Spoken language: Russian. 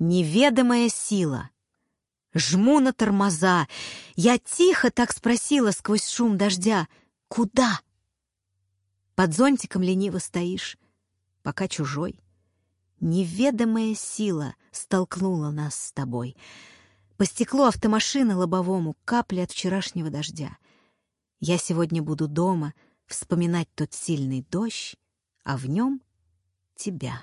Неведомая сила. Жму на тормоза. Я тихо так спросила сквозь шум дождя. Куда? Под зонтиком лениво стоишь, пока чужой. Неведомая сила столкнула нас с тобой. По стеклу автомашины лобовому капли от вчерашнего дождя. Я сегодня буду дома вспоминать тот сильный дождь, а в нем тебя.